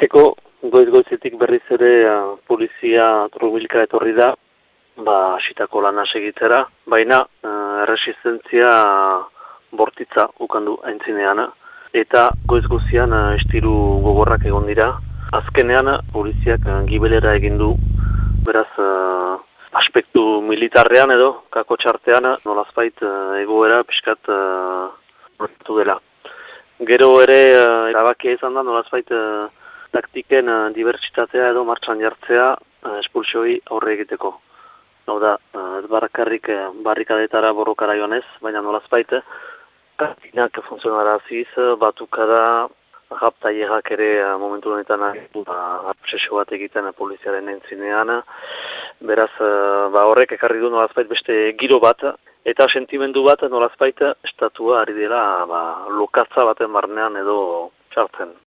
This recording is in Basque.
egiteko goiz-goizetik berriz ere uh, polizia trubilka etorri da, ba, asitako lan segitzera, baina uh, erresistentzia bortitza ukandu aintzinean, eta goiz-gozian uh, estiru gogorrak egon dira. Azkenean poliziak uh, gibelera egin du, beraz uh, aspektu militarrean edo, kako txartean, nolazpait uh, egoera piskat uh, dela. Gero ere, uh, erabakia izan da, nolazpait uh, taktiken uh, dibertsitatea edo martxan jartzea uh, espulsioi aurre egiteko. Hau da, uh, ez barrakarrik uh, barrikadetara borrokara joanez, baina nolazpait, kartinak funtzionara aziz, batukada, rapta ere uh, momentu honetan uh, bat egiten uh, poliziaren entzinean. Beraz, uh, ba horrek ekarri du nolazpait beste giro bat, eta sentimendu bat nolazpait estatua ari dela ba, lokatza baten barnean edo txartzen.